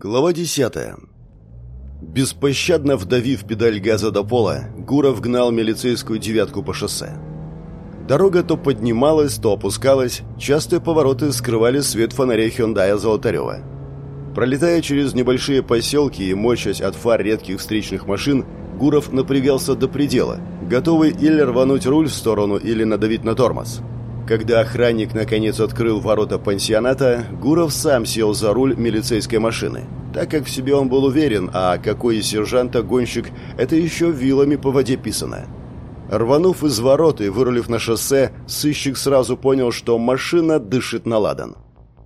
Глава 10. Беспощадно вдавив педаль газа до пола, Гуров гнал милицейскую девятку по шоссе. Дорога то поднималась, то опускалась, частые повороты скрывали свет фонарей Хёндая Золотарева. Пролетая через небольшие поселки и мочась от фар редких встречных машин, Гуров напрягался до предела, готовый или рвануть руль в сторону, или надавить на тормоз. Когда охранник наконец открыл ворота пансионата, Гуров сам сел за руль милицейской машины. Так как в себе он был уверен, а какой из сержанта гонщик, это еще вилами по воде писано. Рванув из ворот и вырулив на шоссе, сыщик сразу понял, что машина дышит на ладан.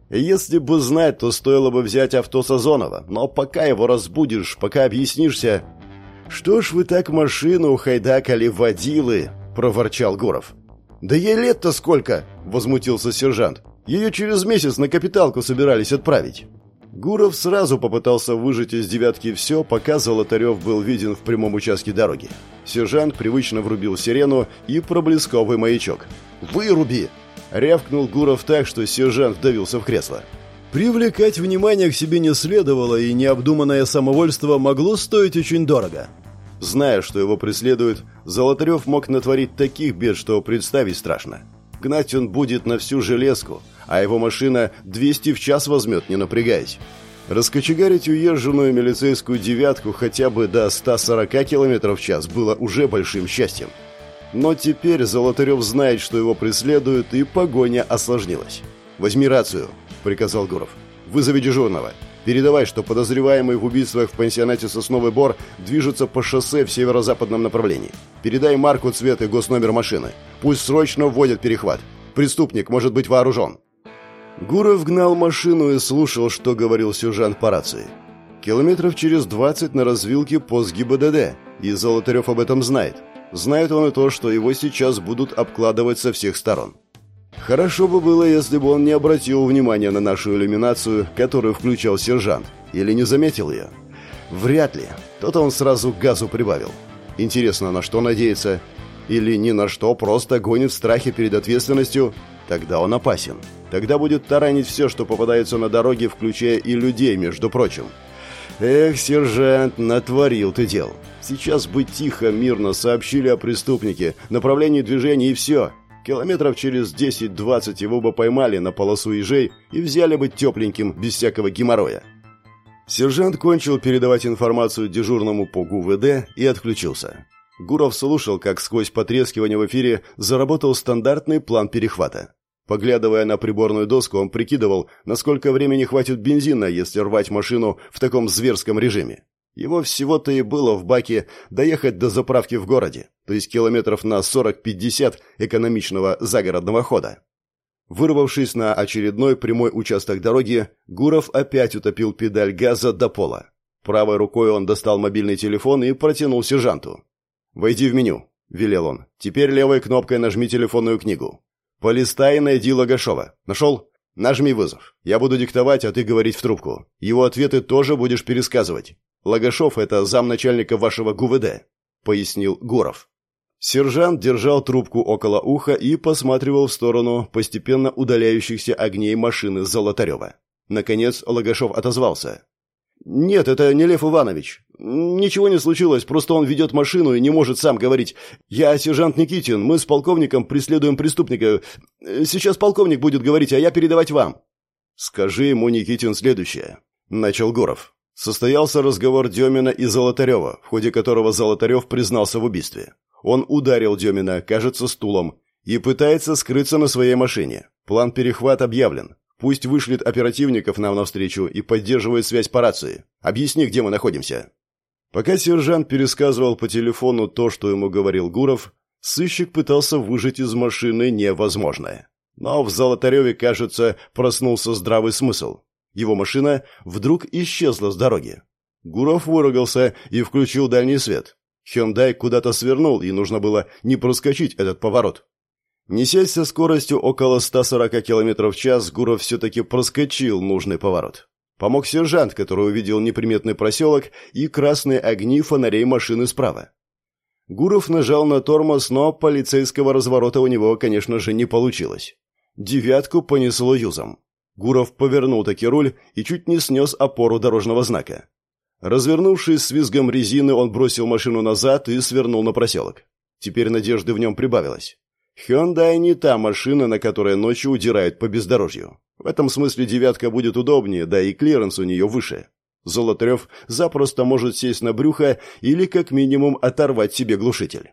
Если бы знать, то стоило бы взять авто Сазонова, но пока его разбудишь, пока объяснишься... «Что ж вы так машину хайдакали водилы?» – проворчал Гуров. «Да ей лет-то сколько?» – возмутился сержант. «Ее через месяц на капиталку собирались отправить». Гуров сразу попытался выжать из девятки все, пока Золотарев был виден в прямом участке дороги. Сержант привычно врубил сирену и проблесковый маячок. «Выруби!» – рявкнул Гуров так, что сержант вдавился в кресло. Привлекать внимание к себе не следовало, и необдуманное самовольство могло стоить очень дорого. Зная, что его преследуют, Золотарев мог натворить таких бед, что представить страшно. Гнать он будет на всю железку, а его машина 200 в час возьмет, не напрягаясь. Раскочегарить уезженную милицейскую девятку хотя бы до 140 км в час было уже большим счастьем. Но теперь Золотарев знает, что его преследуют, и погоня осложнилась. «Возьми рацию», — приказал Гуров. «Вызови дежурного. Передавай, что подозреваемый в убийствах в пансионате «Сосновый Бор» движется по шоссе в северо-западном направлении. Передай марку, цвет и госномер машины. Пусть срочно вводят перехват. Преступник может быть вооружен». Гуров гнал машину и слушал, что говорил сержант по рации. Километров через 20 на развилке пост ГИБДД, и Золотарев об этом знает. Знает он и то, что его сейчас будут обкладывать со всех сторон. Хорошо бы было, если бы он не обратил внимания на нашу иллюминацию, которую включал сержант, или не заметил ее. Вряд ли. То-то он сразу газу прибавил. Интересно, на что надеется? Или ни на что, просто гонит в страхе перед ответственностью? Тогда он опасен. Тогда будет таранить все, что попадается на дороге, включая и людей, между прочим. Эх, сержант, натворил ты дел. Сейчас бы тихо, мирно сообщили о преступнике, направлении движения и все. Километров через 10-20 его бы поймали на полосу ежей и взяли бы тепленьким, без всякого геморроя. Сержант кончил передавать информацию дежурному по ГУВД и отключился. Гуров слушал, как сквозь потрескивание в эфире заработал стандартный план перехвата. Поглядывая на приборную доску, он прикидывал, насколько времени хватит бензина, если рвать машину в таком зверском режиме. Его всего-то и было в баке доехать до заправки в городе, то есть километров на 40-50 экономичного загородного хода. Вырвавшись на очередной прямой участок дороги, Гуров опять утопил педаль газа до пола. Правой рукой он достал мобильный телефон и протянул сержанту. «Войди в меню», — велел он. «Теперь левой кнопкой нажми телефонную книгу. Полистай и найди Логашова. Нашел? Нажми вызов. Я буду диктовать, а ты говорить в трубку. Его ответы тоже будешь пересказывать. Лагашов – это замначальника вашего ГУВД», – пояснил Гуров. Сержант держал трубку около уха и посматривал в сторону постепенно удаляющихся огней машины Золотарева. Наконец Лагашов отозвался. «Нет, это не Лев Иванович. Ничего не случилось, просто он ведет машину и не может сам говорить. Я сержант Никитин, мы с полковником преследуем преступника. Сейчас полковник будет говорить, а я передавать вам». «Скажи ему, Никитин, следующее», — начал Гуров. Состоялся разговор Демина и Золотарева, в ходе которого Золотарев признался в убийстве. Он ударил Демина, кажется, стулом, и пытается скрыться на своей машине. План перехват объявлен. Пусть вышлет оперативников нам навстречу и поддерживает связь по рации. Объясни, где мы находимся». Пока сержант пересказывал по телефону то, что ему говорил Гуров, сыщик пытался выжать из машины невозможное. Но в Золотареве, кажется, проснулся здравый смысл. Его машина вдруг исчезла с дороги. Гуров выругался и включил дальний свет. Хёндай куда-то свернул, и нужно было не проскочить этот поворот. Несясь со скоростью около 140 км в час, Гуров все-таки проскочил нужный поворот. Помог сержант, который увидел неприметный проселок и красные огни фонарей машины справа. Гуров нажал на тормоз, но полицейского разворота у него, конечно же, не получилось. Девятку понесло юзом. Гуров повернул таки руль и чуть не снес опору дорожного знака. Развернувшись с визгом резины, он бросил машину назад и свернул на проселок. Теперь надежды в нем прибавилось. Hyundai не та машина, на которой ночью удирают по бездорожью. В этом смысле «девятка» будет удобнее, да и клиренс у нее выше. Золотарев запросто может сесть на брюхо или, как минимум, оторвать себе глушитель.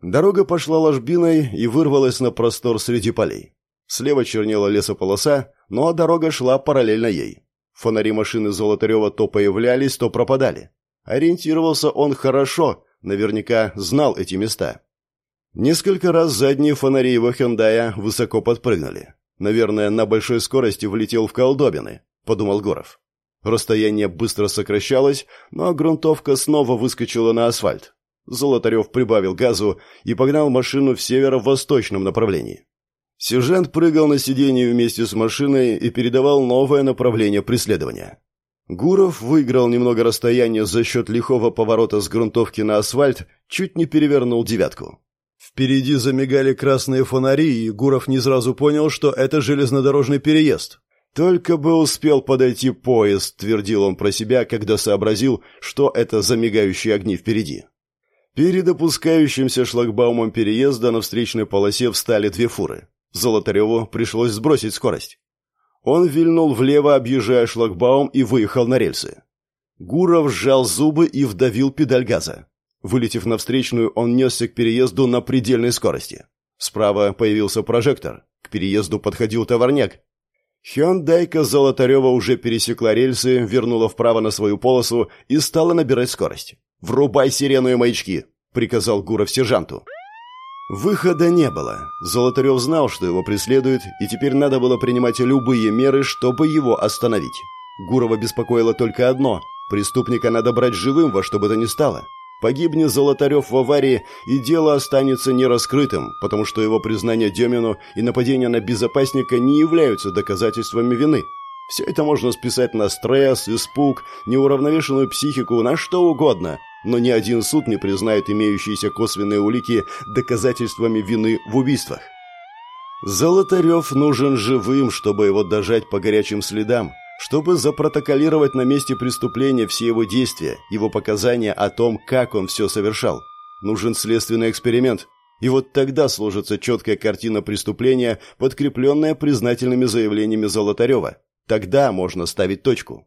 Дорога пошла ложбиной и вырвалась на простор среди полей. Слева чернела лесополоса, но дорога шла параллельно ей. Фонари машины Золотарева то появлялись, то пропадали. Ориентировался он хорошо, наверняка знал эти места. Несколько раз задние фонари его Хендая высоко подпрыгнули. Наверное, на большой скорости влетел в колдобины, подумал Горов. Расстояние быстро сокращалось, но грунтовка снова выскочила на асфальт. Золотарев прибавил газу и погнал машину в северо-восточном направлении. Сержант прыгал на сиденье вместе с машиной и передавал новое направление преследования. Гуров выиграл немного расстояния за счет лихого поворота с грунтовки на асфальт, чуть не перевернул девятку. Впереди замигали красные фонари, и Гуров не сразу понял, что это железнодорожный переезд. «Только бы успел подойти поезд», — твердил он про себя, когда сообразил, что это за мигающие огни впереди. Перед опускающимся шлагбаумом переезда на встречной полосе встали две фуры. Золотареву пришлось сбросить скорость. Он вильнул влево, объезжая шлагбаум, и выехал на рельсы. Гуров сжал зубы и вдавил педаль газа. Вылетев на встречную, он несся к переезду на предельной скорости. Справа появился прожектор. К переезду подходил товарняк. Хёндайка Золотарева уже пересекла рельсы, вернула вправо на свою полосу и стала набирать скорость. «Врубай сирену и маячки!» — приказал Гуров сержанту. Выхода не было. Золотарев знал, что его преследуют, и теперь надо было принимать любые меры, чтобы его остановить. Гурова беспокоило только одно – преступника надо брать живым во что бы то ни стало. Погибнет Золотарев в аварии, и дело останется нераскрытым, потому что его признание Демину и нападение на безопасника не являются доказательствами вины. Все это можно списать на стресс, испуг, неуравновешенную психику, на что угодно – но ни один суд не признает имеющиеся косвенные улики доказательствами вины в убийствах. Золотарев нужен живым, чтобы его дожать по горячим следам, чтобы запротоколировать на месте преступления все его действия, его показания о том, как он все совершал. Нужен следственный эксперимент, и вот тогда сложится четкая картина преступления, подкрепленная признательными заявлениями Золотарева. Тогда можно ставить точку.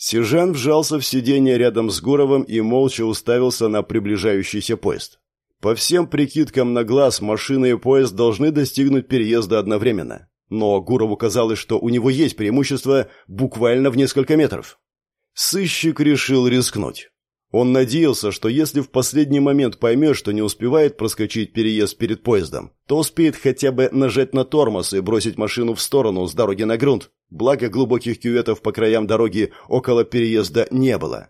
Сержант вжался в сиденье рядом с Гуровым и молча уставился на приближающийся поезд. По всем прикидкам на глаз, машина и поезд должны достигнуть переезда одновременно. Но Гурову казалось, что у него есть преимущество буквально в несколько метров. Сыщик решил рискнуть. Он надеялся, что если в последний момент поймет, что не успевает проскочить переезд перед поездом, то успеет хотя бы нажать на тормоз и бросить машину в сторону с дороги на грунт. Благо глубоких кюветов по краям дороги около переезда не было.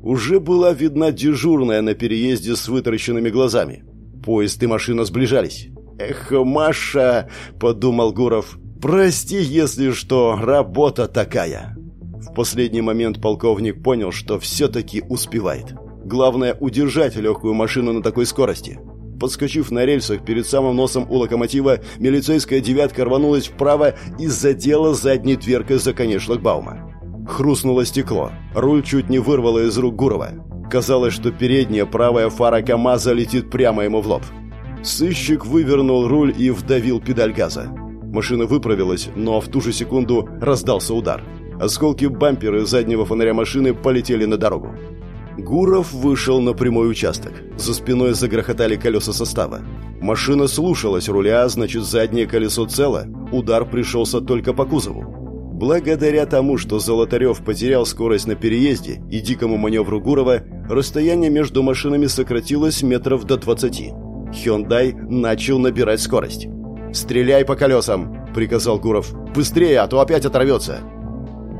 Уже была видна дежурная на переезде с вытаращенными глазами. Поезд и машина сближались. «Эх, Маша!» – подумал Гуров. «Прости, если что, работа такая!» В последний момент полковник понял, что все-таки успевает. Главное – удержать легкую машину на такой скорости – Подскочив на рельсах перед самым носом у локомотива, милицейская девятка рванулась вправо и задела задней дверкой за конец шлагбаума. Хрустнуло стекло. Руль чуть не вырвало из рук Гурова. Казалось, что передняя правая фара КамАЗа летит прямо ему в лоб. Сыщик вывернул руль и вдавил педаль газа. Машина выправилась, но в ту же секунду раздался удар. Осколки бампера заднего фонаря машины полетели на дорогу. Гуров вышел на прямой участок. За спиной загрохотали колеса состава. Машина слушалась руля, значит заднее колесо цело. Удар пришелся только по кузову. Благодаря тому, что Золотарев потерял скорость на переезде и дикому маневру Гурова, расстояние между машинами сократилось метров до 20. Хёндай начал набирать скорость. «Стреляй по колесам!» – приказал Гуров. «Быстрее, а то опять оторвется!»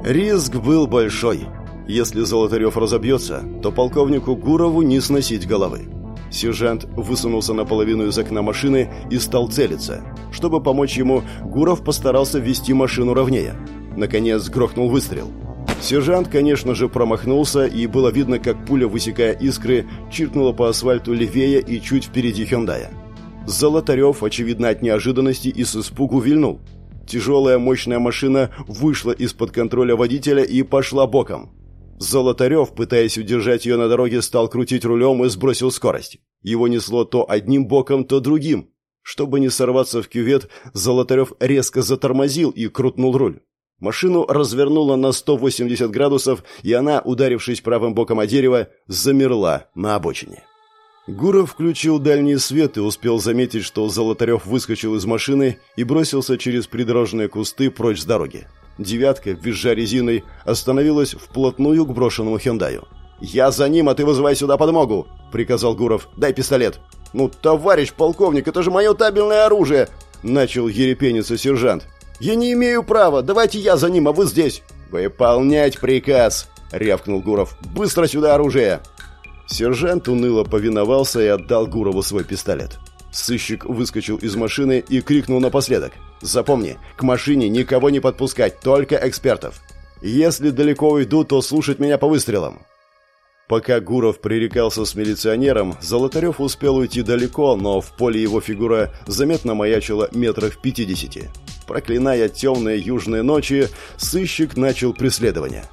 Риск был большой. Если Золотарев разобьется, то полковнику Гурову не сносить головы. Сержант высунулся наполовину из окна машины и стал целиться. Чтобы помочь ему, Гуров постарался ввести машину ровнее. Наконец грохнул выстрел. Сержант, конечно же, промахнулся, и было видно, как пуля, высекая искры, чиркнула по асфальту левее и чуть впереди Хендая. Золотарев, очевидно от неожиданности и с испугу, вильнул. Тяжелая мощная машина вышла из-под контроля водителя и пошла боком. Золотарев, пытаясь удержать ее на дороге, стал крутить рулем и сбросил скорость. Его несло то одним боком, то другим. Чтобы не сорваться в кювет, Золотарев резко затормозил и крутнул руль. Машину развернуло на 180 градусов, и она, ударившись правым боком о дерево, замерла на обочине. Гуров включил дальний свет и успел заметить, что Золотарев выскочил из машины и бросился через придорожные кусты прочь с дороги. «Девятка», визжа резиной, остановилась вплотную к брошенному «Хендаю». «Я за ним, а ты вызывай сюда подмогу!» — приказал Гуров. «Дай пистолет!» «Ну, товарищ полковник, это же мое табельное оружие!» — начал ерепениться сержант. «Я не имею права! Давайте я за ним, а вы здесь!» «Выполнять приказ!» — рявкнул Гуров. «Быстро сюда оружие!» Сержант уныло повиновался и отдал Гурову свой пистолет. Сыщик выскочил из машины и крикнул напоследок. «Запомни, к машине никого не подпускать, только экспертов. Если далеко уйду, то слушать меня по выстрелам». Пока Гуров пререкался с милиционером, Золотарев успел уйти далеко, но в поле его фигура заметно маячила метрах пятидесяти. Проклиная темные южные ночи, сыщик начал преследование.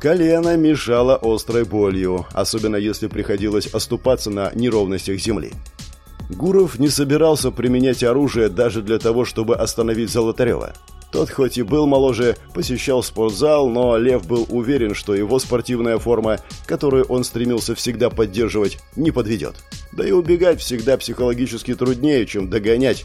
Колено мешало острой болью, особенно если приходилось оступаться на неровностях земли. Гуров не собирался применять оружие даже для того, чтобы остановить Золотарева. Тот хоть и был моложе, посещал спортзал, но Лев был уверен, что его спортивная форма, которую он стремился всегда поддерживать, не подведет. Да и убегать всегда психологически труднее, чем догонять.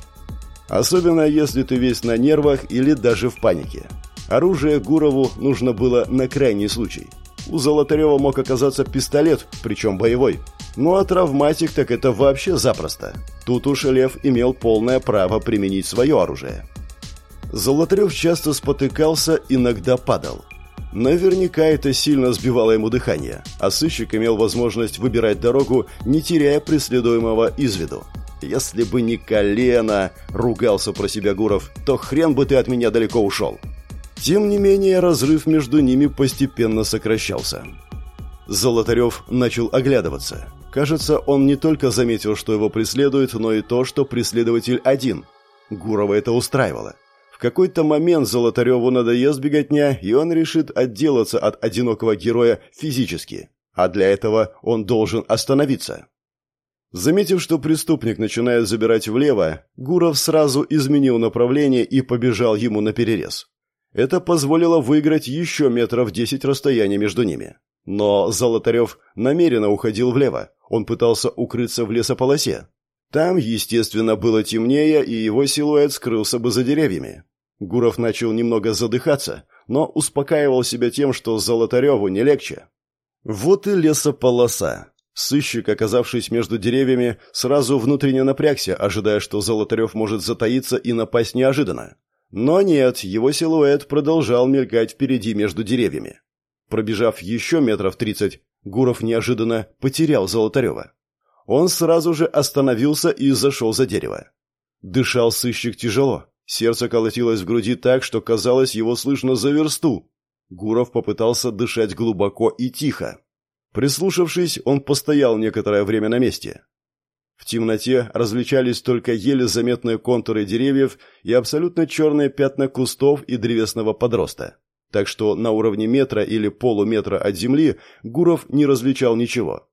Особенно если ты весь на нервах или даже в панике. Оружие Гурову нужно было на крайний случай. У Золотарева мог оказаться пистолет, причем боевой. Ну а травматик так это вообще запросто. Тут уж Лев имел полное право применить свое оружие. Золотарев часто спотыкался, иногда падал. Наверняка это сильно сбивало ему дыхание, а сыщик имел возможность выбирать дорогу, не теряя преследуемого из виду. «Если бы не колено!» — ругался про себя Гуров. «То хрен бы ты от меня далеко ушел!» Тем не менее, разрыв между ними постепенно сокращался. Золотарев начал оглядываться. Кажется, он не только заметил, что его преследуют, но и то, что преследователь один. Гурова это устраивало. В какой-то момент Золотареву надоест беготня, и он решит отделаться от одинокого героя физически. А для этого он должен остановиться. Заметив, что преступник начинает забирать влево, Гуров сразу изменил направление и побежал ему на перерез. Это позволило выиграть еще метров десять расстояния между ними. Но Золотарев намеренно уходил влево. Он пытался укрыться в лесополосе. Там, естественно, было темнее, и его силуэт скрылся бы за деревьями. Гуров начал немного задыхаться, но успокаивал себя тем, что Золотареву не легче. Вот и лесополоса. Сыщик, оказавшись между деревьями, сразу внутренне напрягся, ожидая, что Золотарев может затаиться и напасть неожиданно. Но нет, его силуэт продолжал мелькать впереди между деревьями. Пробежав еще метров тридцать, Гуров неожиданно потерял Золотарева. Он сразу же остановился и зашел за дерево. Дышал сыщик тяжело. Сердце колотилось в груди так, что казалось, его слышно за версту. Гуров попытался дышать глубоко и тихо. Прислушавшись, он постоял некоторое время на месте. В темноте различались только еле заметные контуры деревьев и абсолютно черные пятна кустов и древесного подроста. Так что на уровне метра или полуметра от земли Гуров не различал ничего.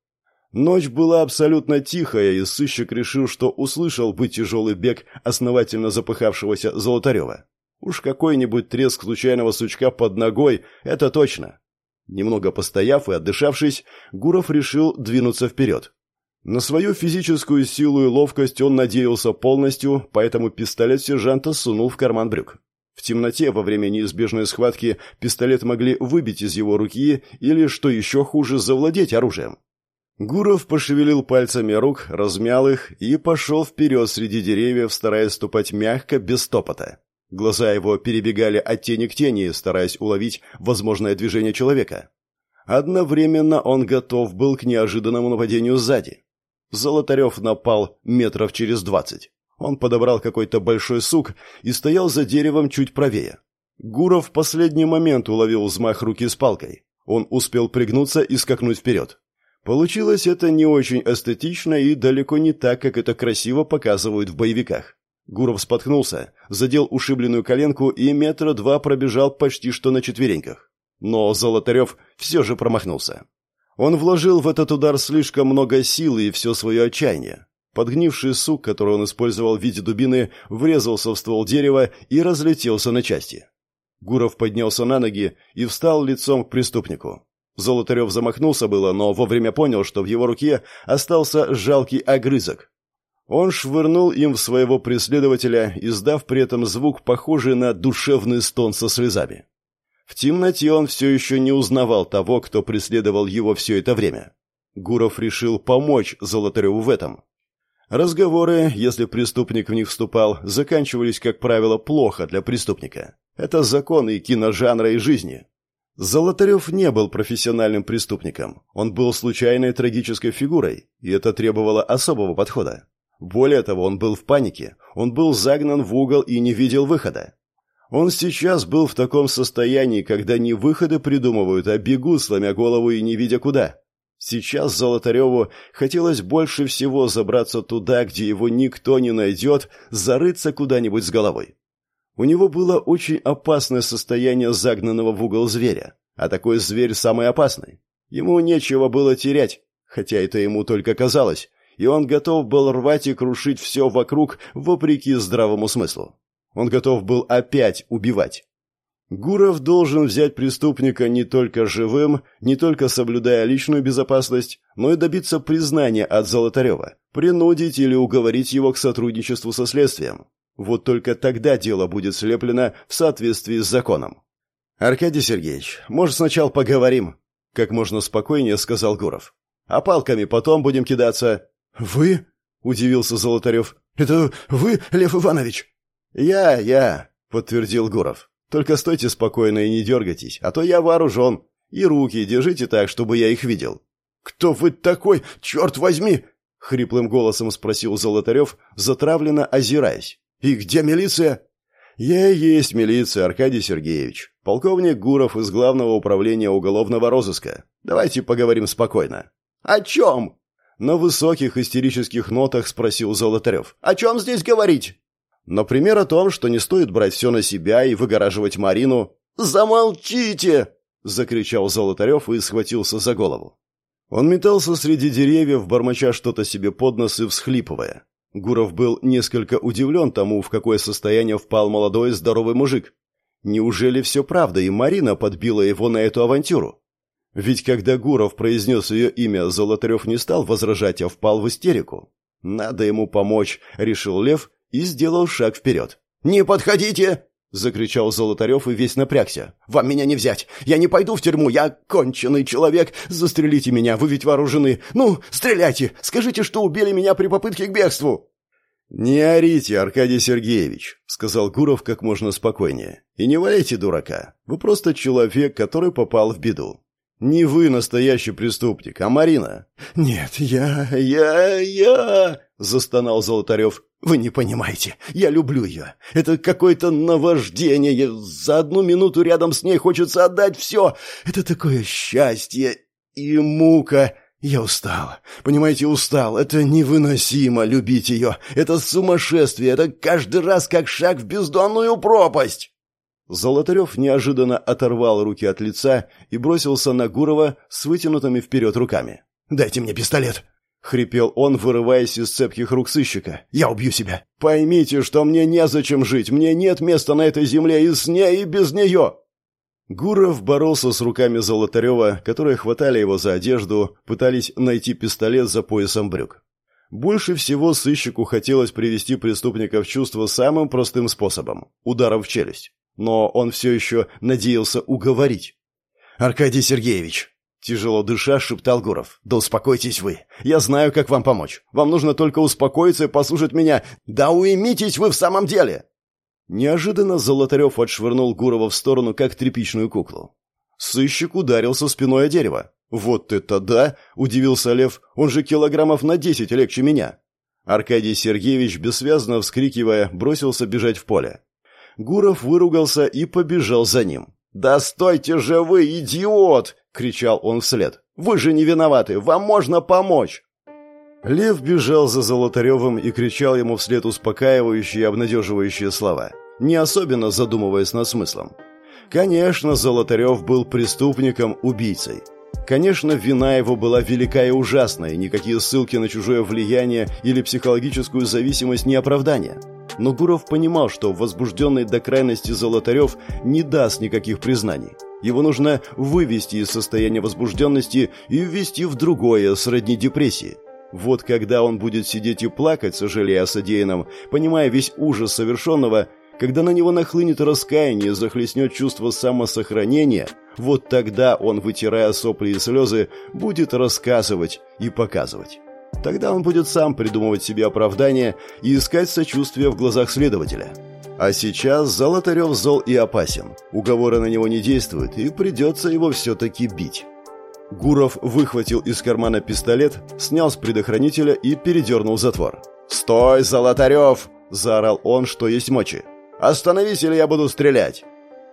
Ночь была абсолютно тихая, и сыщик решил, что услышал бы тяжелый бег основательно запыхавшегося Золотарева. Уж какой-нибудь треск случайного сучка под ногой, это точно. Немного постояв и отдышавшись, Гуров решил двинуться вперед. На свою физическую силу и ловкость он надеялся полностью, поэтому пистолет сержанта сунул в карман брюк. В темноте во время неизбежной схватки пистолет могли выбить из его руки или, что еще хуже, завладеть оружием. Гуров пошевелил пальцами рук, размял их и пошел вперед среди деревьев, стараясь ступать мягко, без топота. Глаза его перебегали от тени к тени, стараясь уловить возможное движение человека. Одновременно он готов был к неожиданному нападению сзади. Золотарев напал метров через двадцать. Он подобрал какой-то большой сук и стоял за деревом чуть правее. Гуров в последний момент уловил взмах руки с палкой. Он успел пригнуться и скакнуть вперед. Получилось это не очень эстетично и далеко не так, как это красиво показывают в боевиках. Гуров споткнулся, задел ушибленную коленку и метра два пробежал почти что на четвереньках. Но Золотарев все же промахнулся. Он вложил в этот удар слишком много силы и все свое отчаяние. Подгнивший сук, который он использовал в виде дубины, врезался в ствол дерева и разлетелся на части. Гуров поднялся на ноги и встал лицом к преступнику. Золотарев замахнулся было, но вовремя понял, что в его руке остался жалкий огрызок. Он швырнул им в своего преследователя, издав при этом звук, похожий на душевный стон со слезами. В темноте он все еще не узнавал того, кто преследовал его все это время. Гуров решил помочь Золотареву в этом. Разговоры, если преступник в них вступал, заканчивались, как правило, плохо для преступника. Это законы киножанра и жизни. Золотарев не был профессиональным преступником. Он был случайной трагической фигурой, и это требовало особого подхода. Более того, он был в панике. Он был загнан в угол и не видел выхода. Он сейчас был в таком состоянии, когда не выходы придумывают, а бегут, сломя голову и не видя куда. Сейчас Золотареву хотелось больше всего забраться туда, где его никто не найдет, зарыться куда-нибудь с головой. У него было очень опасное состояние загнанного в угол зверя, а такой зверь самый опасный. Ему нечего было терять, хотя это ему только казалось, и он готов был рвать и крушить все вокруг, вопреки здравому смыслу. Он готов был опять убивать. Гуров должен взять преступника не только живым, не только соблюдая личную безопасность, но и добиться признания от Золотарева, принудить или уговорить его к сотрудничеству со следствием. Вот только тогда дело будет слеплено в соответствии с законом. «Аркадий Сергеевич, может, сначала поговорим?» Как можно спокойнее сказал Гуров. «А палками потом будем кидаться». «Вы?» — удивился Золотарев. «Это вы, Лев Иванович?» «Я, я», — подтвердил Гуров. «Только стойте спокойно и не дергайтесь, а то я вооружен. И руки держите так, чтобы я их видел». «Кто вы такой, черт возьми?» — хриплым голосом спросил Золотарев, затравленно озираясь. «И где милиция?» «Я и есть милиция, Аркадий Сергеевич. Полковник Гуров из Главного управления уголовного розыска. Давайте поговорим спокойно». «О чем?» На высоких истерических нотах спросил Золотарев. «О чем здесь говорить?» «Например, о том, что не стоит брать все на себя и выгораживать Марину». «Замолчите!» — закричал Золотарев и схватился за голову. Он метался среди деревьев, бормоча что-то себе под нос и всхлипывая. Гуров был несколько удивлен тому, в какое состояние впал молодой здоровый мужик. Неужели все правда, и Марина подбила его на эту авантюру? Ведь когда Гуров произнес ее имя, Золотарев не стал возражать, а впал в истерику. «Надо ему помочь», — решил Лев и сделал шаг вперед. «Не подходите!» — закричал Золотарев и весь напрягся. «Вам меня не взять! Я не пойду в тюрьму! Я конченый человек! Застрелите меня, вы ведь вооружены! Ну, стреляйте! Скажите, что убили меня при попытке к бегству!» «Не орите, Аркадий Сергеевич», — сказал Гуров как можно спокойнее. «И не валяйте дурака. Вы просто человек, который попал в беду. Не вы настоящий преступник, а Марина». «Нет, я... я... я...» — застонал Золотарев. «Вы не понимаете. Я люблю ее. Это какое-то наваждение. За одну минуту рядом с ней хочется отдать все. Это такое счастье и мука. Я устал. Понимаете, устал. Это невыносимо любить ее. Это сумасшествие. Это каждый раз как шаг в бездонную пропасть». Золотарев неожиданно оторвал руки от лица и бросился на Гурова с вытянутыми вперед руками. «Дайте мне пистолет!» — хрипел он, вырываясь из цепких рук сыщика. «Я убью себя! Поймите, что мне незачем жить! Мне нет места на этой земле и с ней, и без нее!» Гуров боролся с руками Золотарева, которые хватали его за одежду, пытались найти пистолет за поясом брюк. Больше всего сыщику хотелось привести преступника в чувство самым простым способом – ударом в челюсть но он все еще надеялся уговорить. «Аркадий Сергеевич!» Тяжело дыша, шептал Гуров. «Да успокойтесь вы. Я знаю, как вам помочь. Вам нужно только успокоиться и послушать меня. Да уймитесь вы в самом деле!» Неожиданно Золотарев отшвырнул Гурова в сторону, как тряпичную куклу. Сыщик ударился спиной о дерево. «Вот это да!» — удивился Лев. «Он же килограммов на десять легче меня!» Аркадий Сергеевич, бессвязно вскрикивая, бросился бежать в поле. Гуров выругался и побежал за ним. «Да стойте же вы, идиот!» — кричал он вслед. «Вы же не виноваты! Вам можно помочь!» Лев бежал за Золотаревым и кричал ему вслед успокаивающие и обнадеживающие слова, не особенно задумываясь над смыслом. Конечно, Золотарев был преступником, убийцей. Конечно, вина его была велика и ужасна, и никакие ссылки на чужое влияние или психологическую зависимость не оправдание. Но Гуров понимал, что возбужденный до крайности Золотарев не даст никаких признаний. Его нужно вывести из состояния возбужденности и ввести в другое, сродни депрессии. Вот когда он будет сидеть и плакать, сожалея о содеянном, понимая весь ужас совершенного, когда на него нахлынет раскаяние захлестнет чувство самосохранения, вот тогда он, вытирая сопли и слезы, будет рассказывать и показывать. Тогда он будет сам придумывать себе оправдания и искать сочувствие в глазах следователя. А сейчас Золотарев зол и опасен. Уговоры на него не действуют, и придется его все-таки бить. Гуров выхватил из кармана пистолет, снял с предохранителя и передернул затвор. «Стой, Золотарев!» – заорал он, что есть мочи. «Остановись, или я буду стрелять!»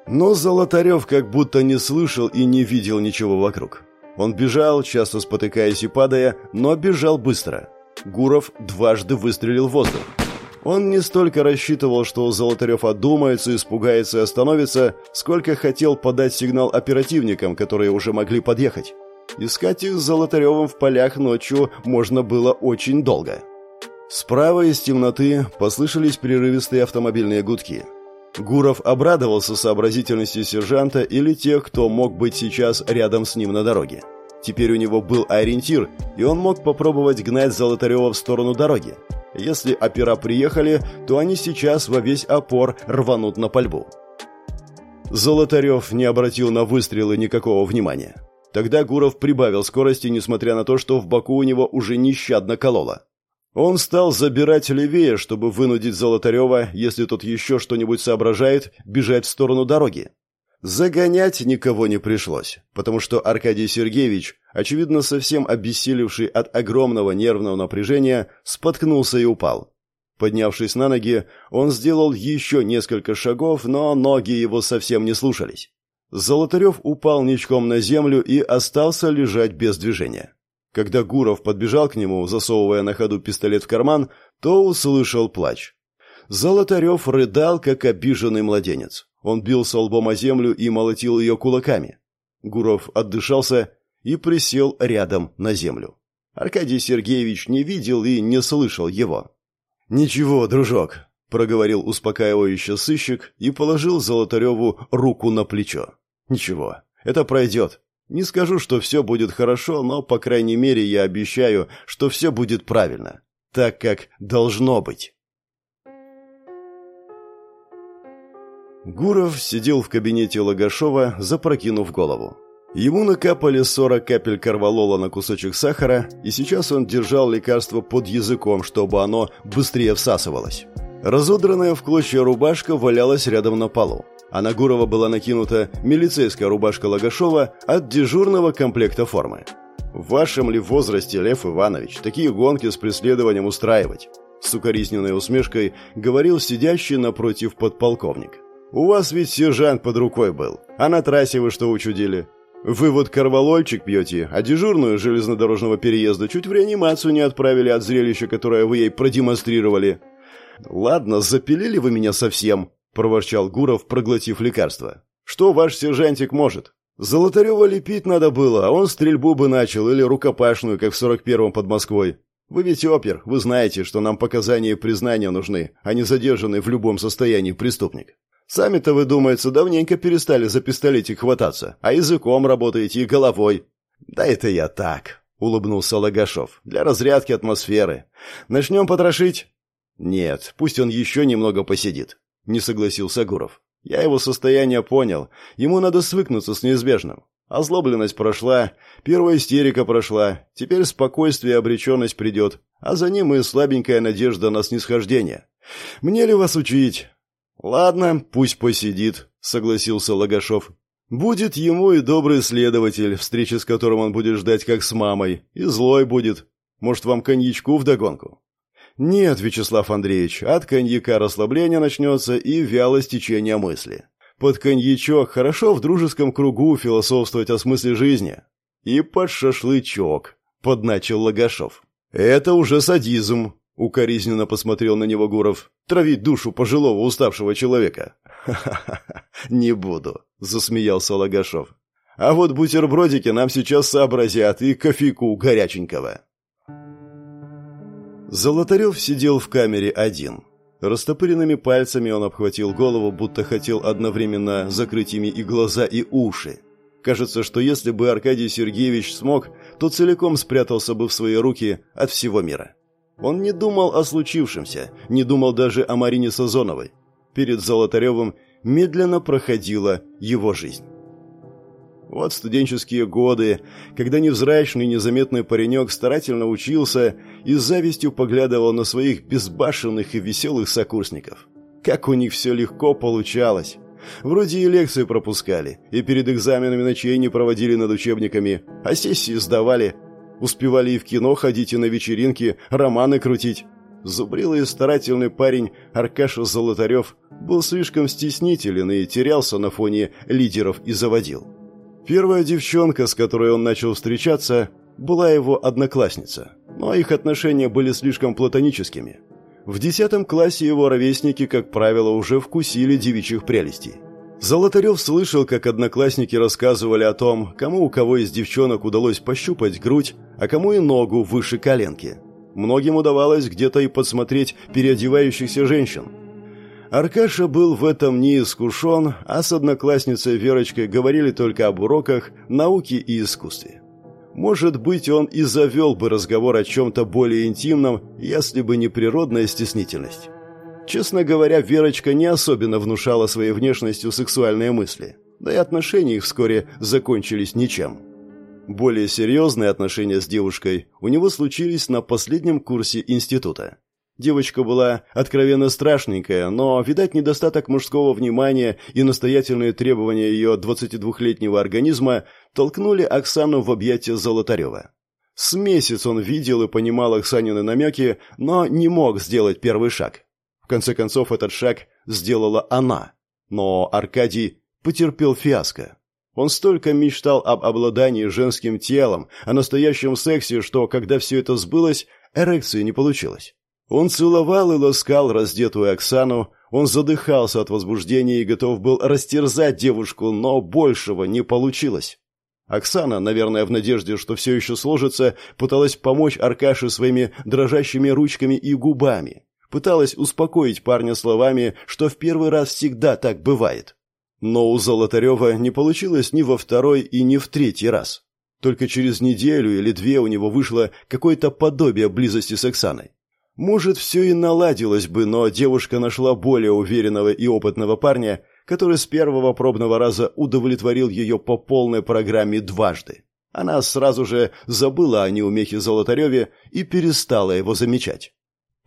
Но Золотарев как будто не слышал и не видел ничего вокруг. Он бежал, часто спотыкаясь и падая, но бежал быстро. Гуров дважды выстрелил в воздух. Он не столько рассчитывал, что Золотарев одумается, испугается и остановится, сколько хотел подать сигнал оперативникам, которые уже могли подъехать. Искать их с Золотаревым в полях ночью можно было очень долго. Справа из темноты послышались прерывистые автомобильные гудки. Гуров обрадовался сообразительности сержанта или тех, кто мог быть сейчас рядом с ним на дороге. Теперь у него был ориентир, и он мог попробовать гнать Золотарева в сторону дороги. Если опера приехали, то они сейчас во весь опор рванут на пальбу. Золотарев не обратил на выстрелы никакого внимания. Тогда Гуров прибавил скорости, несмотря на то, что в боку у него уже нещадно кололо. Он стал забирать левее, чтобы вынудить Золотарева, если тот еще что-нибудь соображает, бежать в сторону дороги. Загонять никого не пришлось, потому что Аркадий Сергеевич, очевидно совсем обессилевший от огромного нервного напряжения, споткнулся и упал. Поднявшись на ноги, он сделал еще несколько шагов, но ноги его совсем не слушались. Золотарев упал ничком на землю и остался лежать без движения. Когда Гуров подбежал к нему, засовывая на ходу пистолет в карман, то услышал плач. Золотарев рыдал, как обиженный младенец. Он бился лбом о землю и молотил ее кулаками. Гуров отдышался и присел рядом на землю. Аркадий Сергеевич не видел и не слышал его. «Ничего, дружок», — проговорил успокаивающе сыщик и положил Золотареву руку на плечо. «Ничего, это пройдет. Не скажу, что все будет хорошо, но, по крайней мере, я обещаю, что все будет правильно. Так, как должно быть. Гуров сидел в кабинете Логашова, запрокинув голову. Ему накапали 40 капель карвалола на кусочек сахара, и сейчас он держал лекарство под языком, чтобы оно быстрее всасывалось. Разодранная в клочья рубашка валялась рядом на полу а на Гурова была накинута милицейская рубашка Логашова от дежурного комплекта формы. «В вашем ли возрасте, Лев Иванович, такие гонки с преследованием устраивать?» С укоризненной усмешкой говорил сидящий напротив подполковник. «У вас ведь сержант под рукой был, а на трассе вы что учудили? Вы вот карвалольчик пьете, а дежурную железнодорожного переезда чуть в реанимацию не отправили от зрелища, которое вы ей продемонстрировали. Ладно, запилили вы меня совсем, — проворчал Гуров, проглотив лекарство. «Что ваш сержантик может? Золотарева лепить надо было, а он стрельбу бы начал или рукопашную, как в 41-м под Москвой. Вы ведь опер, вы знаете, что нам показания и признания нужны, а не задержанный в любом состоянии преступник. Сами-то, вы, думается, давненько перестали за пистолетик хвататься, а языком работаете и головой». «Да это я так», — улыбнулся Лагашов, — «для разрядки атмосферы. Начнем потрошить?» «Нет, пусть он еще немного посидит. — не согласился Гуров. «Я его состояние понял. Ему надо свыкнуться с неизбежным. Озлобленность прошла, первая истерика прошла, теперь спокойствие и обреченность придет, а за ним и слабенькая надежда на снисхождение. Мне ли вас учить?» «Ладно, пусть посидит», — согласился Логашов. «Будет ему и добрый следователь, встречи с которым он будет ждать как с мамой, и злой будет. Может, вам коньячку вдогонку?» Нет, Вячеслав Андреевич, от коньяка расслабление начнется и вялость течения мысли. Под коньячок хорошо в дружеском кругу философствовать о смысле жизни. И под шашлычок, подначил Лагашов. «Это уже садизм», — укоризненно посмотрел на него Гуров. «Травить душу пожилого уставшего человека». «Ха-ха-ха, не буду», — засмеялся Лагашов. «А вот бутербродики нам сейчас сообразят и кофейку горяченького». Золотарев сидел в камере один. Растопыренными пальцами он обхватил голову, будто хотел одновременно закрыть ими и глаза, и уши. Кажется, что если бы Аркадий Сергеевич смог, то целиком спрятался бы в свои руки от всего мира. Он не думал о случившемся, не думал даже о Марине Сазоновой. Перед Золотаревым медленно проходила его жизнь. Вот студенческие годы, когда невзрачный незаметный паренек старательно учился и с завистью поглядывал на своих безбашенных и веселых сокурсников. Как у них все легко получалось. Вроде и лекции пропускали, и перед экзаменами ночей не проводили над учебниками, а сессии сдавали. Успевали и в кино ходить, и на вечеринки, романы крутить. Зубрилый и старательный парень Аркаша Золотарев был слишком стеснителен и терялся на фоне лидеров и заводил. Первая девчонка, с которой он начал встречаться, была его одноклассница, но их отношения были слишком платоническими. В десятом классе его ровесники, как правило, уже вкусили девичьих прелестей. Золотарев слышал, как одноклассники рассказывали о том, кому у кого из девчонок удалось пощупать грудь, а кому и ногу выше коленки. Многим удавалось где-то и подсмотреть переодевающихся женщин. Аркаша был в этом не искушен, а с одноклассницей Верочкой говорили только об уроках, науке и искусстве. Может быть, он и завел бы разговор о чем-то более интимном, если бы не природная стеснительность. Честно говоря, Верочка не особенно внушала своей внешностью сексуальные мысли, да и отношения их вскоре закончились ничем. Более серьезные отношения с девушкой у него случились на последнем курсе института. Девочка была откровенно страшненькая, но, видать, недостаток мужского внимания и настоятельные требования ее 22-летнего организма толкнули Оксану в объятия Золотарева. С месяц он видел и понимал Оксанины намеки, но не мог сделать первый шаг. Конце концов, этот шаг сделала она. Но Аркадий потерпел фиаско. Он столько мечтал об обладании женским телом, о настоящем сексе, что, когда все это сбылось, эрекции не получилось. Он целовал и ласкал раздетую Оксану, он задыхался от возбуждения и готов был растерзать девушку, но большего не получилось. Оксана, наверное, в надежде, что все еще сложится, пыталась помочь Аркаше своими дрожащими ручками и губами. Пыталась успокоить парня словами, что в первый раз всегда так бывает. Но у Золотарева не получилось ни во второй и ни в третий раз. Только через неделю или две у него вышло какое-то подобие близости с Оксаной. Может, все и наладилось бы, но девушка нашла более уверенного и опытного парня, который с первого пробного раза удовлетворил ее по полной программе дважды. Она сразу же забыла о неумехе Золотареве и перестала его замечать.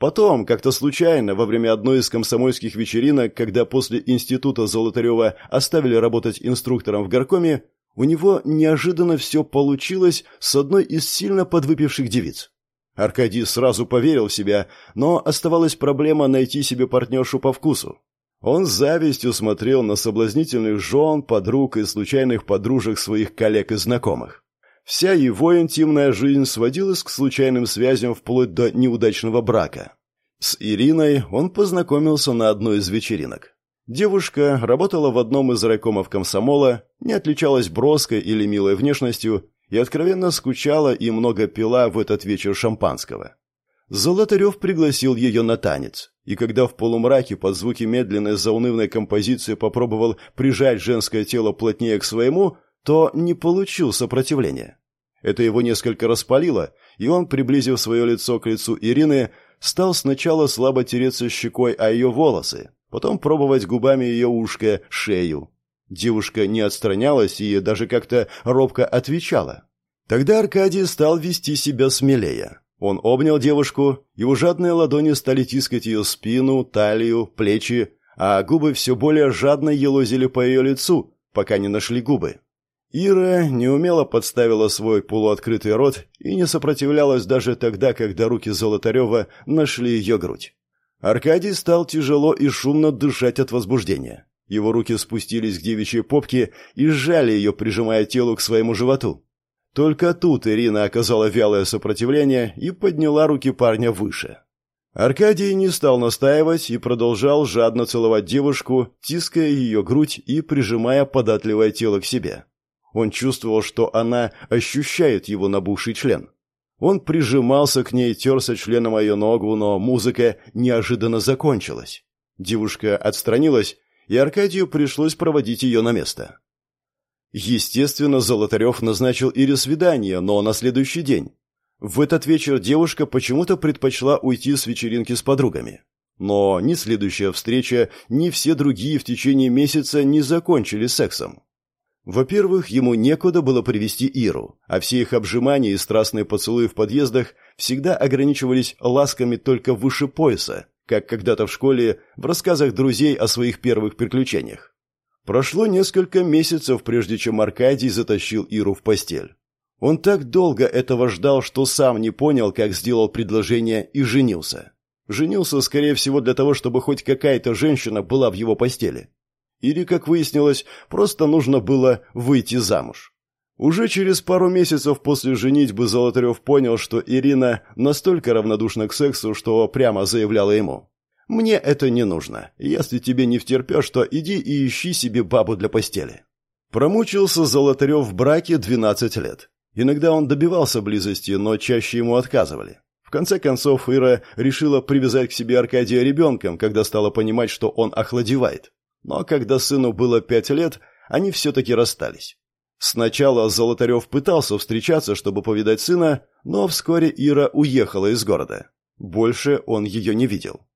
Потом, как-то случайно, во время одной из комсомольских вечеринок, когда после института Золотарева оставили работать инструктором в горкоме, у него неожиданно все получилось с одной из сильно подвыпивших девиц. Аркадий сразу поверил в себя, но оставалась проблема найти себе партнершу по вкусу. Он с завистью смотрел на соблазнительных жен, подруг и случайных подружек своих коллег и знакомых. Вся его интимная жизнь сводилась к случайным связям вплоть до неудачного брака. С Ириной он познакомился на одной из вечеринок. Девушка работала в одном из райкомов комсомола, не отличалась броской или милой внешностью и откровенно скучала и много пила в этот вечер шампанского. Золотарев пригласил ее на танец, и когда в полумраке под звуки медленной заунывной композиции попробовал прижать женское тело плотнее к своему, то не получил сопротивления. Это его несколько распалило, и он, приблизив свое лицо к лицу Ирины, стал сначала слабо тереться щекой о ее волосы, потом пробовать губами ее ушко, шею. Девушка не отстранялась и даже как-то робко отвечала. Тогда Аркадий стал вести себя смелее. Он обнял девушку, его жадные ладони стали тискать ее спину, талию, плечи, а губы все более жадно елозили по ее лицу, пока не нашли губы. Ира неумело подставила свой полуоткрытый рот и не сопротивлялась даже тогда, когда руки Золотарева нашли ее грудь. Аркадий стал тяжело и шумно дышать от возбуждения. Его руки спустились к девичьей попке и сжали ее, прижимая тело к своему животу. Только тут Ирина оказала вялое сопротивление и подняла руки парня выше. Аркадий не стал настаивать и продолжал жадно целовать девушку, тиская ее грудь и прижимая податливое тело к себе. Он чувствовал, что она ощущает его набухший член. Он прижимался к ней, терся членом о ее ногу, но музыка неожиданно закончилась. Девушка отстранилась, и Аркадию пришлось проводить ее на место. Естественно, Золотарев назначил Ире свидание, но на следующий день. В этот вечер девушка почему-то предпочла уйти с вечеринки с подругами. Но ни следующая встреча, ни все другие в течение месяца не закончили сексом. Во-первых, ему некуда было привести Иру, а все их обжимания и страстные поцелуи в подъездах всегда ограничивались ласками только выше пояса, как когда-то в школе в рассказах друзей о своих первых приключениях. Прошло несколько месяцев, прежде чем Аркадий затащил Иру в постель. Он так долго этого ждал, что сам не понял, как сделал предложение и женился. Женился, скорее всего, для того, чтобы хоть какая-то женщина была в его постели. Или, как выяснилось, просто нужно было выйти замуж. Уже через пару месяцев после женитьбы Золотарев понял, что Ирина настолько равнодушна к сексу, что прямо заявляла ему. Мне это не нужно. Если тебе не втерпешь, то иди и ищи себе бабу для постели». Промучился Золотарев в браке 12 лет. Иногда он добивался близости, но чаще ему отказывали. В конце концов, Ира решила привязать к себе Аркадия ребенком, когда стала понимать, что он охладевает. Но когда сыну было пять лет, они все-таки расстались. Сначала Золотарев пытался встречаться, чтобы повидать сына, но вскоре Ира уехала из города. Больше он ее не видел.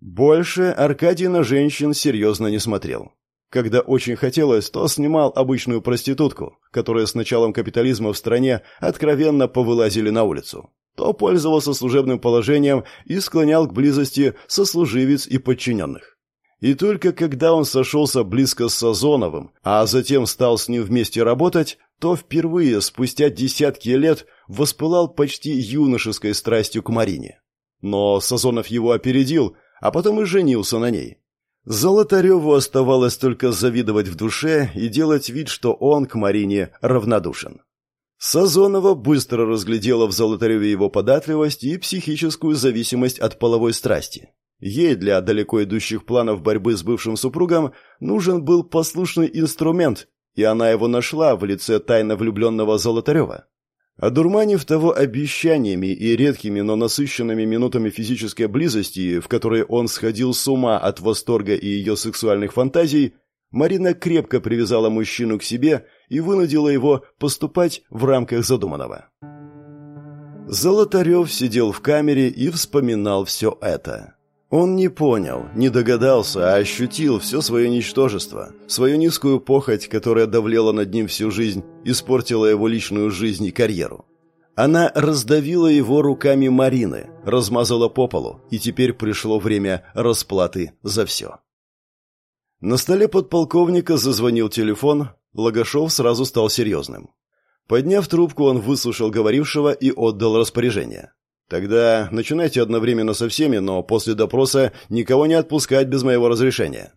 Больше Аркадий на женщин серьезно не смотрел. Когда очень хотелось, то снимал обычную проститутку, которая с началом капитализма в стране откровенно повылазили на улицу. То пользовался служебным положением и склонял к близости сослуживец и подчиненных. И только когда он сошелся близко с Сазоновым, а затем стал с ним вместе работать, то впервые, спустя десятки лет, воспылал почти юношеской страстью к Марине. Но Сазонов его опередил – а потом и женился на ней. Золотареву оставалось только завидовать в душе и делать вид, что он к Марине равнодушен. Сазонова быстро разглядела в Золотареве его податливость и психическую зависимость от половой страсти. Ей для далеко идущих планов борьбы с бывшим супругом нужен был послушный инструмент, и она его нашла в лице тайно влюбленного Золотарева. Одурманив того обещаниями и редкими, но насыщенными минутами физической близости, в которые он сходил с ума от восторга и ее сексуальных фантазий, Марина крепко привязала мужчину к себе и вынудила его поступать в рамках задуманного. Золотарев сидел в камере и вспоминал все это. Он не понял, не догадался, а ощутил все свое ничтожество, свою низкую похоть, которая давлела над ним всю жизнь, испортила его личную жизнь и карьеру. Она раздавила его руками Марины, размазала по полу, и теперь пришло время расплаты за все. На столе подполковника зазвонил телефон, Логашов сразу стал серьезным. Подняв трубку, он выслушал говорившего и отдал распоряжение. Тогда начинайте одновременно со всеми, но после допроса никого не отпускать без моего разрешения.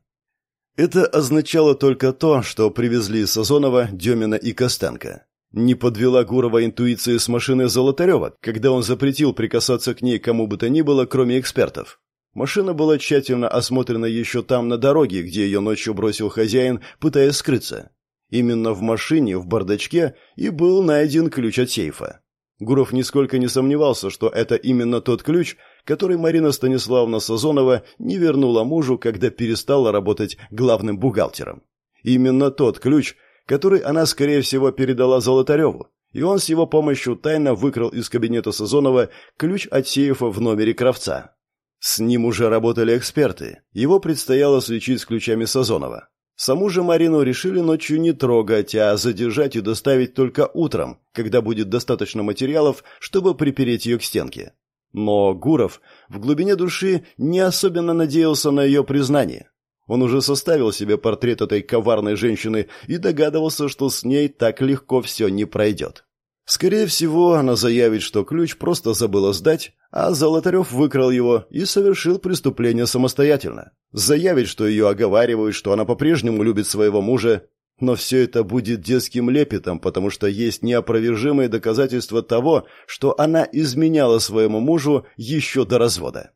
Это означало только то, что привезли Сазонова, Демина и Костенко. Не подвела Гурова интуиция с машины Золотарева, когда он запретил прикасаться к ней кому бы то ни было, кроме экспертов. Машина была тщательно осмотрена еще там, на дороге, где ее ночью бросил хозяин, пытаясь скрыться. Именно в машине, в бардачке, и был найден ключ от сейфа. Гуров нисколько не сомневался, что это именно тот ключ, который Марина Станиславовна Сазонова не вернула мужу, когда перестала работать главным бухгалтером. Именно тот ключ, который она, скорее всего, передала Золотареву, и он с его помощью тайно выкрал из кабинета Сазонова ключ от сейфа в номере Кравца. С ним уже работали эксперты, его предстояло сличить с ключами Сазонова. Саму же Марину решили ночью не трогать, а задержать и доставить только утром, когда будет достаточно материалов, чтобы припереть ее к стенке. Но Гуров в глубине души не особенно надеялся на ее признание. Он уже составил себе портрет этой коварной женщины и догадывался, что с ней так легко все не пройдет. Скорее всего, она заявит, что ключ просто забыла сдать, а Золотарев выкрал его и совершил преступление самостоятельно. Заявит, что ее оговаривают, что она по-прежнему любит своего мужа. Но все это будет детским лепетом, потому что есть неопровержимые доказательства того, что она изменяла своему мужу еще до развода.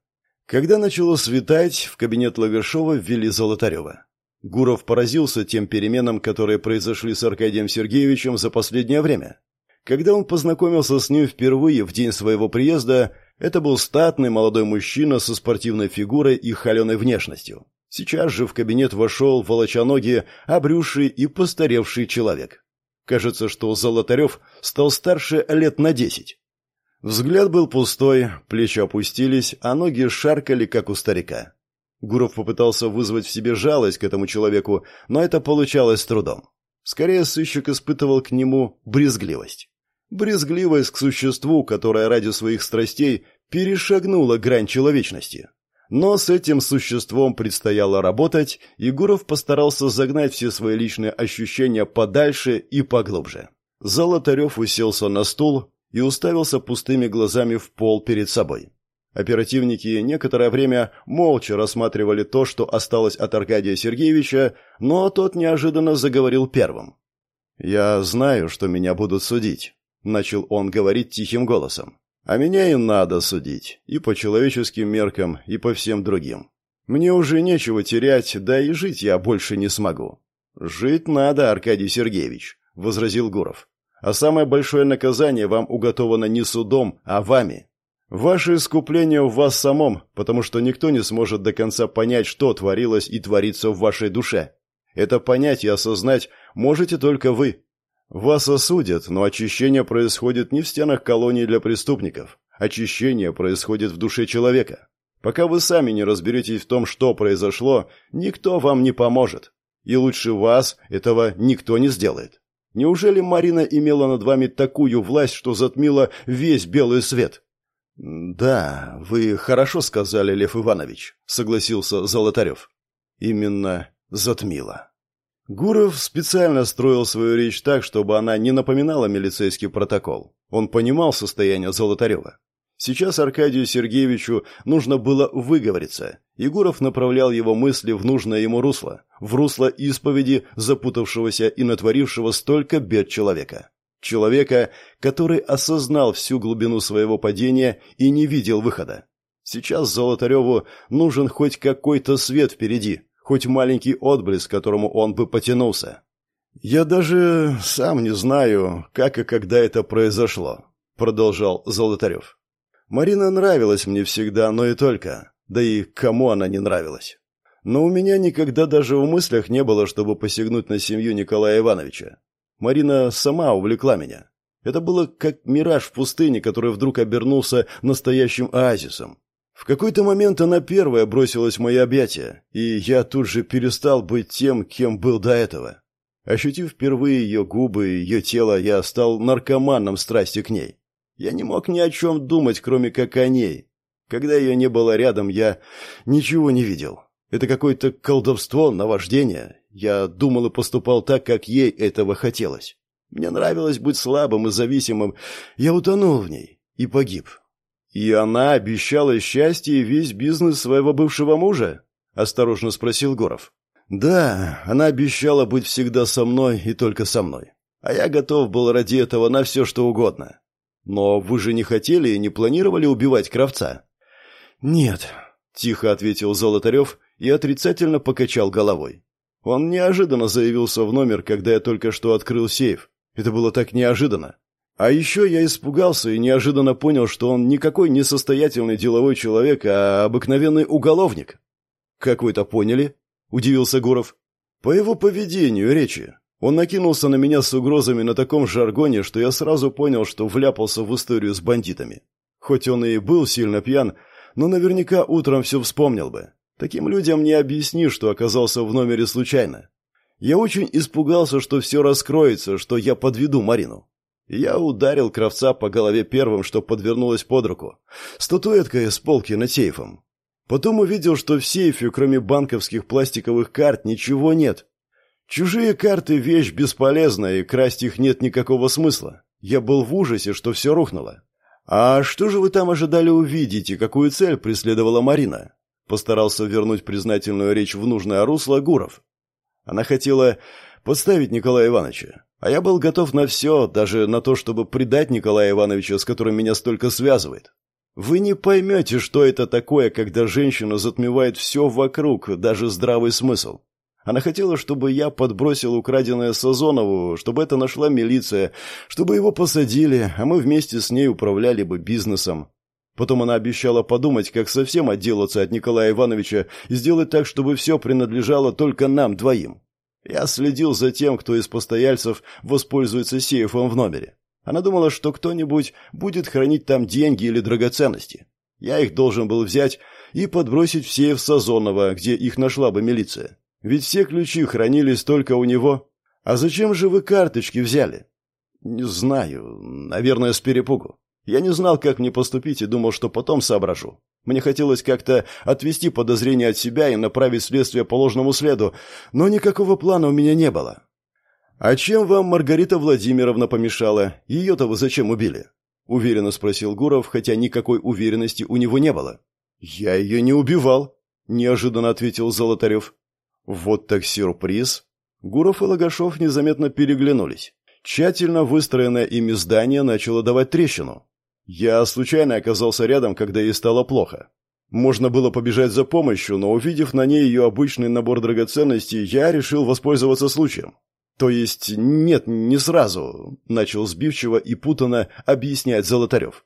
Когда начало светать, в кабинет Лавершова ввели Золотарева. Гуров поразился тем переменам, которые произошли с Аркадием Сергеевичем за последнее время. Когда он познакомился с ним впервые в день своего приезда, это был статный молодой мужчина со спортивной фигурой и холеной внешностью. Сейчас же в кабинет вошел волочаногий, обрюший и постаревший человек. Кажется, что Золотарев стал старше лет на десять. Взгляд был пустой, плечи опустились, а ноги шаркали, как у старика. Гуров попытался вызвать в себе жалость к этому человеку, но это получалось с трудом. Скорее, сыщик испытывал к нему брезгливость. Брезгливость к существу, которое ради своих страстей перешагнуло грань человечности. Но с этим существом предстояло работать, и Гуров постарался загнать все свои личные ощущения подальше и поглубже. Золотарев уселся на стул и уставился пустыми глазами в пол перед собой. Оперативники некоторое время молча рассматривали то, что осталось от Аркадия Сергеевича, но тот неожиданно заговорил первым. «Я знаю, что меня будут судить», — начал он говорить тихим голосом. А меня и надо судить, и по человеческим меркам, и по всем другим. Мне уже нечего терять, да и жить я больше не смогу. Жить надо, Аркадий Сергеевич, возразил Гуров. А самое большое наказание вам уготовано не судом, а вами. Ваше искупление в вас самом, потому что никто не сможет до конца понять, что творилось и творится в вашей душе. Это понять и осознать можете только вы. Вас осудят, но очищение происходит не в стенах колонии для преступников. Очищение происходит в душе человека. Пока вы сами не разберетесь в том, что произошло, никто вам не поможет. И лучше вас этого никто не сделает. Неужели Марина имела над вами такую власть, что затмила весь белый свет? Да, вы хорошо сказали, Лев Иванович, согласился Золотарев. Именно затмила. Гуров специально строил свою речь так, чтобы она не напоминала милицейский протокол. Он понимал состояние Золотарева. Сейчас Аркадию Сергеевичу нужно было выговориться. Егоров направлял его мысли в нужное ему русло, в русло исповеди запутавшегося и натворившего столько бед человека. Человека, который осознал всю глубину своего падения и не видел выхода. Сейчас Золотареву нужен хоть какой-то свет впереди, хоть маленький отблеск, к которому он бы потянулся. «Я даже сам не знаю, как и когда это произошло», — продолжал Золотарев. «Марина нравилась мне всегда, но и только. Да и кому она не нравилась. Но у меня никогда даже в мыслях не было, чтобы посягнуть на семью Николая Ивановича. Марина сама увлекла меня. Это было как мираж в пустыне, который вдруг обернулся настоящим оазисом. В какой-то момент она первая бросилась в мои объятия, и я тут же перестал быть тем, кем был до этого. Ощутив впервые ее губы, ее тело, я стал наркоманом страсти к ней. Я не мог ни о чем думать, кроме как о ней. Когда ее не было рядом, я ничего не видел. Это какое-то колдовство, наваждение. Я думал и поступал так, как ей этого хотелось. Мне нравилось быть слабым и зависимым. Я утонул в ней и погиб. «И она обещала счастье и весь бизнес своего бывшего мужа?» – осторожно спросил Горов. «Да, она обещала быть всегда со мной и только со мной. А я готов был ради этого на все, что угодно. Но вы же не хотели и не планировали убивать Кравца?» «Нет», – тихо ответил Золотарев и отрицательно покачал головой. Он неожиданно заявился в номер, когда я только что открыл сейф. Это было так неожиданно. А еще я испугался и неожиданно понял, что он никакой не состоятельный деловой человек, а обыкновенный уголовник. «Как вы это поняли?» – удивился Гуров. «По его поведению речи. Он накинулся на меня с угрозами на таком жаргоне, что я сразу понял, что вляпался в историю с бандитами. Хоть он и был сильно пьян, но наверняка утром все вспомнил бы. Таким людям не объясни, что оказался в номере случайно. Я очень испугался, что все раскроется, что я подведу Марину. Я ударил кровца по голове первым, что подвернулось под руку. Статуэтка из полки над сейфом. Потом увидел, что в сейфе, кроме банковских пластиковых карт, ничего нет. Чужие карты – вещь бесполезная, и красть их нет никакого смысла. Я был в ужасе, что все рухнуло. «А что же вы там ожидали увидеть, и какую цель преследовала Марина?» Постарался вернуть признательную речь в нужное русло Гуров. Она хотела подставить Николая Ивановича. А я был готов на все, даже на то, чтобы предать Николая Ивановича, с которым меня столько связывает. Вы не поймете, что это такое, когда женщина затмевает все вокруг, даже здравый смысл. Она хотела, чтобы я подбросил украденное Сазонову, чтобы это нашла милиция, чтобы его посадили, а мы вместе с ней управляли бы бизнесом. Потом она обещала подумать, как совсем отделаться от Николая Ивановича и сделать так, чтобы все принадлежало только нам двоим. Я следил за тем, кто из постояльцев воспользуется сейфом в номере. Она думала, что кто-нибудь будет хранить там деньги или драгоценности. Я их должен был взять и подбросить в сейф Сазонова, где их нашла бы милиция. Ведь все ключи хранились только у него. А зачем же вы карточки взяли? Не знаю, наверное, с перепугу. Я не знал, как мне поступить и думал, что потом соображу. Мне хотелось как-то отвести подозрения от себя и направить следствие по ложному следу, но никакого плана у меня не было. «А чем вам Маргарита Владимировна помешала? Ее-то вы зачем убили?» — уверенно спросил Гуров, хотя никакой уверенности у него не было. «Я ее не убивал», — неожиданно ответил Золотарев. Вот так сюрприз. Гуров и Логашов незаметно переглянулись. Тщательно выстроенное ими здание начало давать трещину. Я случайно оказался рядом, когда ей стало плохо. Можно было побежать за помощью, но увидев на ней ее обычный набор драгоценностей, я решил воспользоваться случаем. То есть, нет, не сразу, начал сбивчиво и путанно объяснять Золотарев.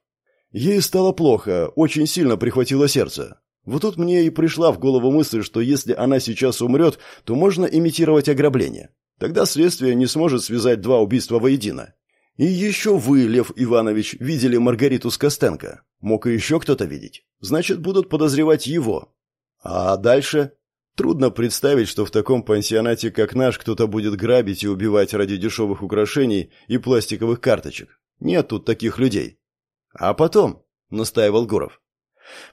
Ей стало плохо, очень сильно прихватило сердце. Вот тут мне и пришла в голову мысль, что если она сейчас умрет, то можно имитировать ограбление. Тогда следствие не сможет связать два убийства воедино. И еще вы, Лев Иванович, видели Маргариту Скостенко. Мог и еще кто-то видеть. Значит, будут подозревать его. А дальше? Трудно представить, что в таком пансионате, как наш, кто-то будет грабить и убивать ради дешевых украшений и пластиковых карточек. Нет тут таких людей. А потом, настаивал Гуров,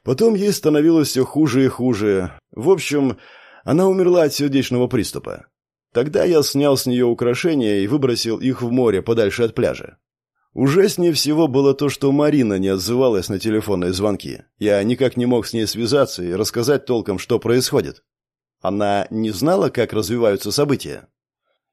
Потом ей становилось все хуже и хуже. В общем, она умерла от сердечного приступа. Тогда я снял с нее украшения и выбросил их в море подальше от пляжа. Ужаснее всего было то, что Марина не отзывалась на телефонные звонки. Я никак не мог с ней связаться и рассказать толком, что происходит. Она не знала, как развиваются события.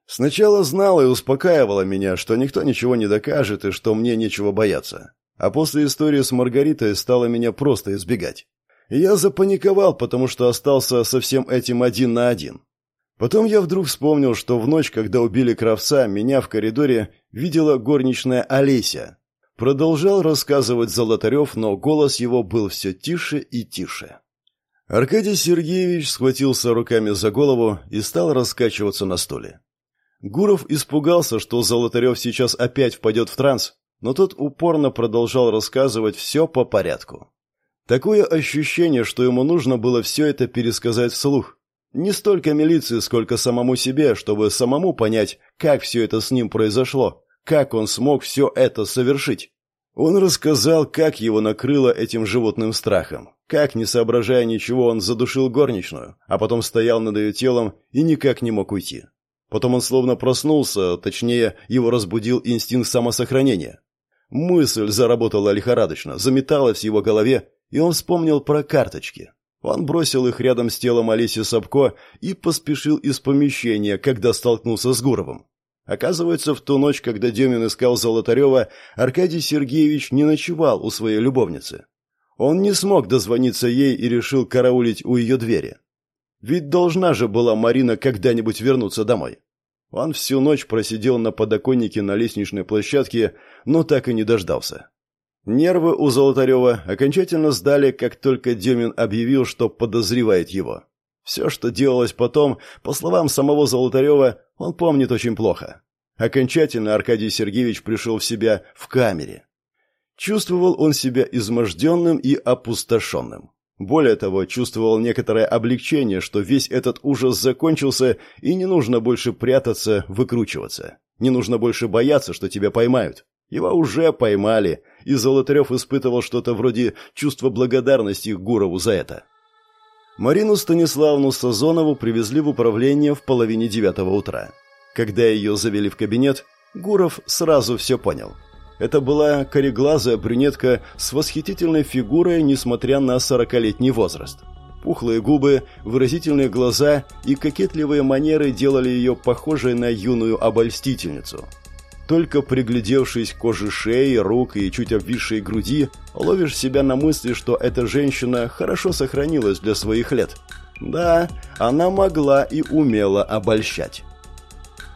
Сначала знала и успокаивала меня, что никто ничего не докажет и что мне нечего бояться а после истории с Маргаритой стала меня просто избегать. Я запаниковал, потому что остался со всем этим один на один. Потом я вдруг вспомнил, что в ночь, когда убили Кравца, меня в коридоре видела горничная Олеся. Продолжал рассказывать Золотарев, но голос его был все тише и тише. Аркадий Сергеевич схватился руками за голову и стал раскачиваться на стуле. Гуров испугался, что Золотарев сейчас опять впадет в транс, но тот упорно продолжал рассказывать все по порядку. Такое ощущение, что ему нужно было все это пересказать вслух. Не столько милиции, сколько самому себе, чтобы самому понять, как все это с ним произошло, как он смог все это совершить. Он рассказал, как его накрыло этим животным страхом, как, не соображая ничего, он задушил горничную, а потом стоял над ее телом и никак не мог уйти. Потом он словно проснулся, точнее, его разбудил инстинкт самосохранения. Мысль заработала лихорадочно, заметалась в его голове, и он вспомнил про карточки. Он бросил их рядом с телом Олеси Сапко и поспешил из помещения, когда столкнулся с Гуровым. Оказывается, в ту ночь, когда Демин искал Золотарева, Аркадий Сергеевич не ночевал у своей любовницы. Он не смог дозвониться ей и решил караулить у ее двери. Ведь должна же была Марина когда-нибудь вернуться домой. Он всю ночь просидел на подоконнике на лестничной площадке, но так и не дождался. Нервы у Золотарева окончательно сдали, как только Демин объявил, что подозревает его. Все, что делалось потом, по словам самого Золотарева, он помнит очень плохо. Окончательно Аркадий Сергеевич пришел в себя в камере. Чувствовал он себя изможденным и опустошенным. Более того, чувствовал некоторое облегчение, что весь этот ужас закончился, и не нужно больше прятаться, выкручиваться. Не нужно больше бояться, что тебя поймают. Его уже поймали, и Золотарев испытывал что-то вроде чувства благодарности Гурову за это. Марину Станиславну Сазонову привезли в управление в половине девятого утра. Когда ее завели в кабинет, Гуров сразу все понял – это была кореглазая брюнетка с восхитительной фигурой, несмотря на сорокалетний возраст. Пухлые губы, выразительные глаза и кокетливые манеры делали ее похожей на юную обольстительницу. Только приглядевшись к коже шеи, рук и чуть обвисшей груди, ловишь себя на мысли, что эта женщина хорошо сохранилась для своих лет. Да, она могла и умела обольщать.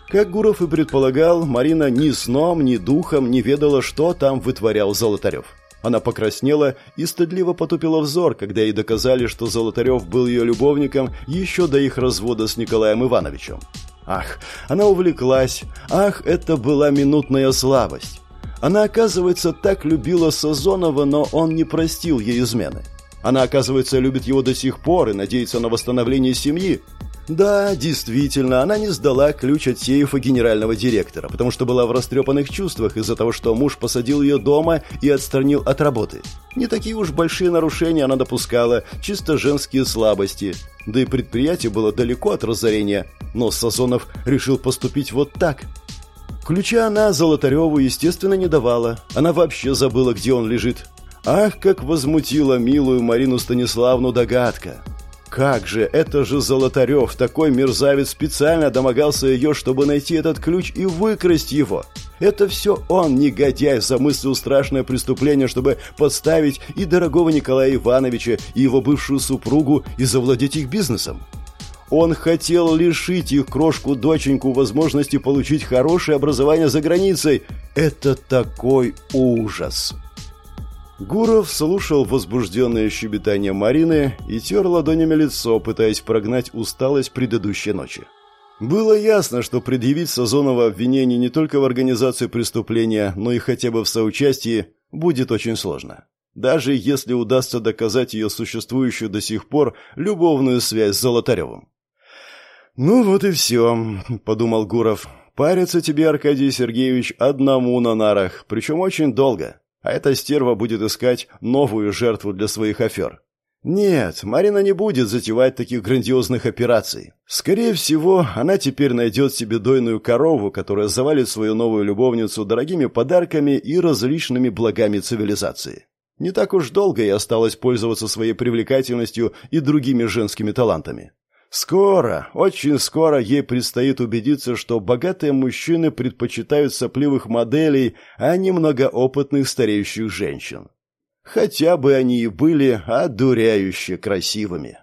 Как Гуров и предполагал, Марина ни сном, ни духом не ведала, что там вытворял Золотарев. Она покраснела и стыдливо потупила взор, когда ей доказали, что Золотарев был ее любовником еще до их развода с Николаем Ивановичем. Ах, она увлеклась. Ах, это была минутная слабость. Она, оказывается, так любила Сазонова, но он не простил ей измены. Она, оказывается, любит его до сих пор и надеется на восстановление семьи. Да, действительно, она не сдала ключ от сейфа генерального директора, потому что была в растрепанных чувствах из-за того, что муж посадил ее дома и отстранил от работы. Не такие уж большие нарушения она допускала, чисто женские слабости. Да и предприятие было далеко от разорения, но Сазонов решил поступить вот так. Ключа она Золотареву, естественно, не давала. Она вообще забыла, где он лежит. Ах, как возмутила милую Марину Станиславну догадка. Как же, это же Золотарев, такой мерзавец специально домогался ее, чтобы найти этот ключ и выкрасть его. Это все он, негодяй, замыслил страшное преступление, чтобы подставить и дорогого Николая Ивановича, и его бывшую супругу, и завладеть их бизнесом. Он хотел лишить их крошку-доченьку возможности получить хорошее образование за границей. Это такой ужас. Гуров слушал возбужденное щебетание Марины и тер ладонями лицо, пытаясь прогнать усталость предыдущей ночи. Было ясно, что предъявить Сазонова обвинение не только в организации преступления, но и хотя бы в соучастии будет очень сложно. Даже если удастся доказать ее существующую до сих пор любовную связь с Золотаревым. «Ну вот и все», — подумал Гуров. «Париться тебе, Аркадий Сергеевич, одному на нарах, причем очень долго а эта стерва будет искать новую жертву для своих афер. Нет, Марина не будет затевать таких грандиозных операций. Скорее всего, она теперь найдет себе дойную корову, которая завалит свою новую любовницу дорогими подарками и различными благами цивилизации. Не так уж долго ей осталось пользоваться своей привлекательностью и другими женскими талантами. Скоро, очень скоро ей предстоит убедиться, что богатые мужчины предпочитают сопливых моделей, а не многоопытных стареющих женщин. Хотя бы они и были одуряюще красивыми.